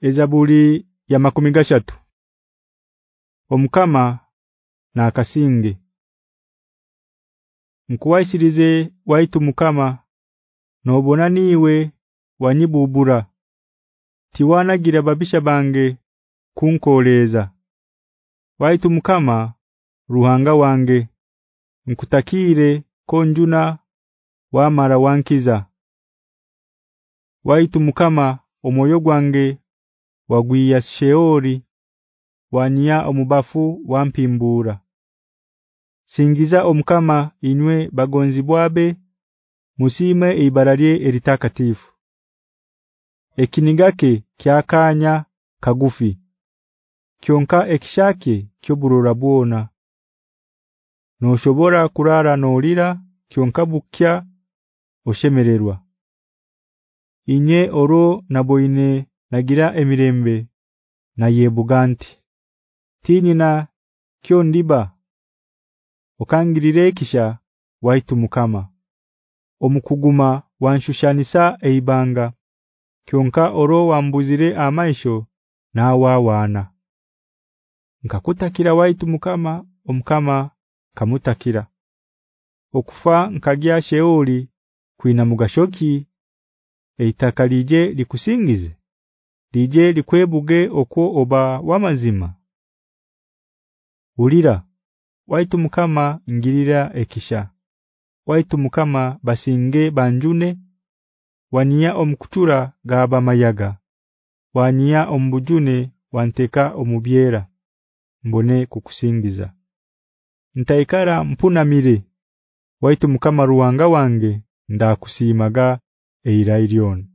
Ezabuli ya makumi gashatu Omukama na akasinge Nkuwaishirize waitu mukama nobona niwe wanyibubura Tiwanagira babisha bange kunkoleza Waitu mukama ruhanga wange nkutakire konjuna wamara wankiza. Waitu mukama omoyo gwange wagwiya sheori wanya omubafu wampimbura Singiza omukama inywe bagonzi bwabe musime ibararye eritakatifu. Ekinigake kyakanya kagufi. Kyonka ekishake kyoburura bwona. Noshobora kurara nolira kyonka bukya oshemererwa. Inye oro naboine nagira emirembe na yebuganti Tinina kyo ndiba? Okangirire kisha waitu mukama. Omukuguma wanshushanisa eibanga. Kyonka oro wambuzire amaisho na wawana Nkakutakira waitu mukama omukama kamutakira. Okufa nkagya sheoli kuina mugashoki eitakalije likusingize Dije likwebuge okwo oba wamazima? Ulira waitu mukama ngirira ekisha. Waitu mukama basinge banjune. Waniya omukutura gaba mayaga. Waniya ombujune wanteka omubyera. Mbone kukusingiza. Ntaikara mpunamire. Waitu mukama ruwanga wange ndakusimaga eira ilion